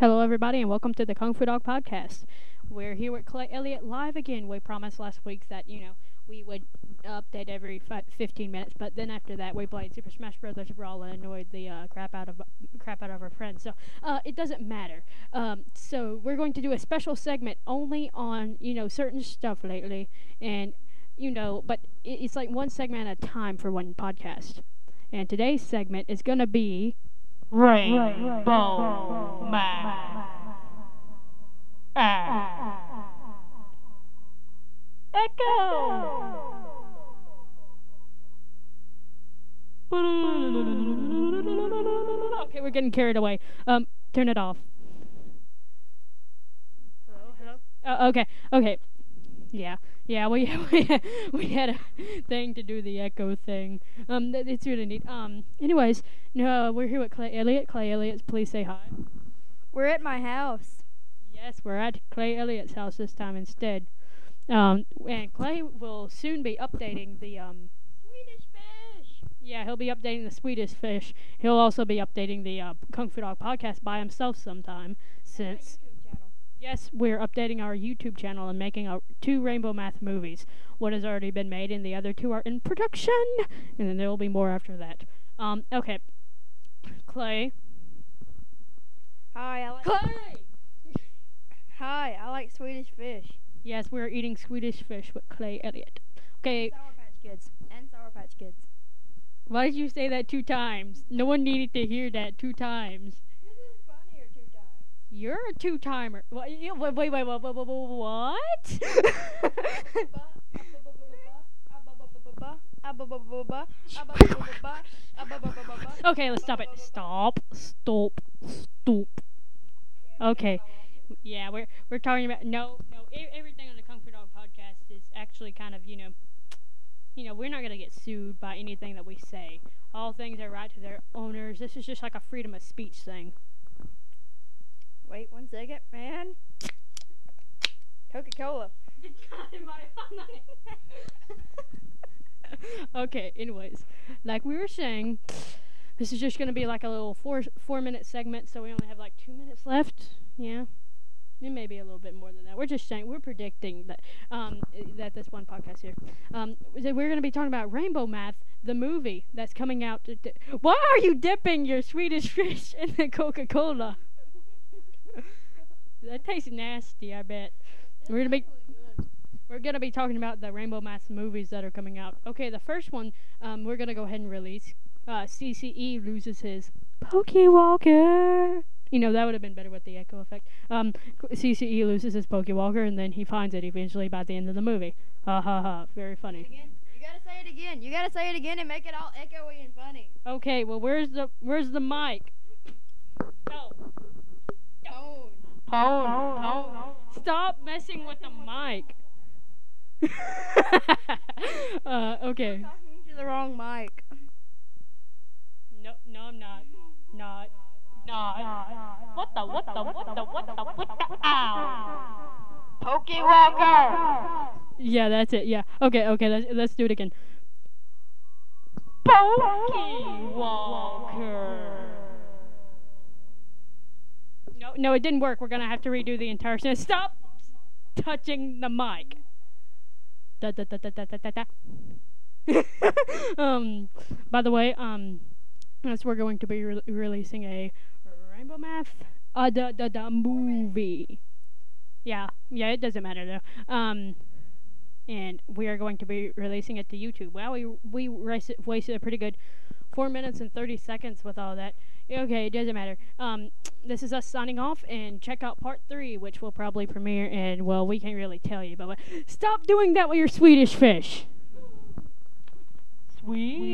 Hello, everybody, and welcome to the Kung Fu Dog Podcast. We're here with Clay Elliott live again. We promised last week that you know we would update every fi- 15 minutes, but then after that we played Super Smash Brothers Brawl and annoyed the uh, crap out of crap out of our friends. So uh, it doesn't matter. Um, so we're going to do a special segment only on you know certain stuff lately, and you know, but it's like one segment at a time for one podcast. And today's segment is going to be Rainbow Man. Ah. Echo. Okay, we're getting carried away. Um, turn it off. Hello, hello. Uh, okay, okay. Yeah, yeah. We we we had a thing to do the echo thing. Um, th- it's really neat. Um, anyways, no, we're here with Clay Elliott. Clay Elliott, please say hi. We're at my house. Yes, we're at Clay Elliott's house this time instead. Um, and Clay will soon be updating the um. Swedish fish. Yeah, he'll be updating the Swedish fish. He'll also be updating the uh, Kung Fu Dog podcast by himself sometime. Since yes, we're updating our YouTube channel and making our two Rainbow Math movies. One has already been made, and the other two are in production. And then there will be more after that. Um, okay. Clay. Hi, I like. Clay. Hi, I like Swedish fish. Yes, we're eating Swedish fish with Clay Elliott. Okay. Sour Patch Kids and Sour Patch Kids. Why did you say that two times? No one needed to hear that two times. This is funnier two times. You're a two timer. Wait, wait, wait, wait, wait, wait, wait, what? okay, let's stop it. Stop. Stop. Stop. Okay. Yeah, we're we're talking about no, no. Everything on the Kung Fu Dog podcast is actually kind of you know, you know, we're not gonna get sued by anything that we say. All things are right to their owners. This is just like a freedom of speech thing. Wait one second, man. Coca Cola. okay, anyways, like we were saying, this is just gonna be like a little four four minute segment, so we only have like two minutes left. Yeah. It may be a little bit more than that. We're just saying we're predicting that um that this one podcast here. Um we're gonna be talking about Rainbow Math, the movie that's coming out to Why are you dipping your Swedish fish in the Coca Cola? That tastes nasty, I bet. We're gonna be we're gonna be talking about the Rainbow Math movies that are coming out. Okay, the first one um, we're gonna go ahead and release. Uh, CCE loses his Pokéwalker. You know that would have been better with the echo effect. Um, CCE loses his Pokéwalker, and then he finds it eventually by the end of the movie. Ha ha ha! Very funny. Again? You gotta say it again. You gotta say it again and make it all echoey and funny. Okay, well where's the where's the mic? Oh, Tone. Tone. Tone. stop messing with the mic. uh, okay. Talking to the wrong mic. No, no, I'm not. Not. Not. What the, what the, what the, what the, what the, ow. Pokéwalker. Yeah, that's it. Yeah. Okay, okay. Let's let's do it again. Pokéwalker. No, it didn't work. We're gonna have to redo the entire sentence. Stop touching the mic. Da, da, da, da, da, da, da, da. um, by the way, um, as we're going to be re- releasing a Rainbow Math, uh, the the the movie. Yeah, yeah, it doesn't matter though. Um, and we are going to be releasing it to YouTube. Well, we we wasted a pretty good four minutes and thirty seconds with all that. Okay, it doesn't matter. Um, this is us signing off, and check out part three, which will probably premiere. And well, we can't really tell you, but stop doing that with your Swedish fish. Sweet.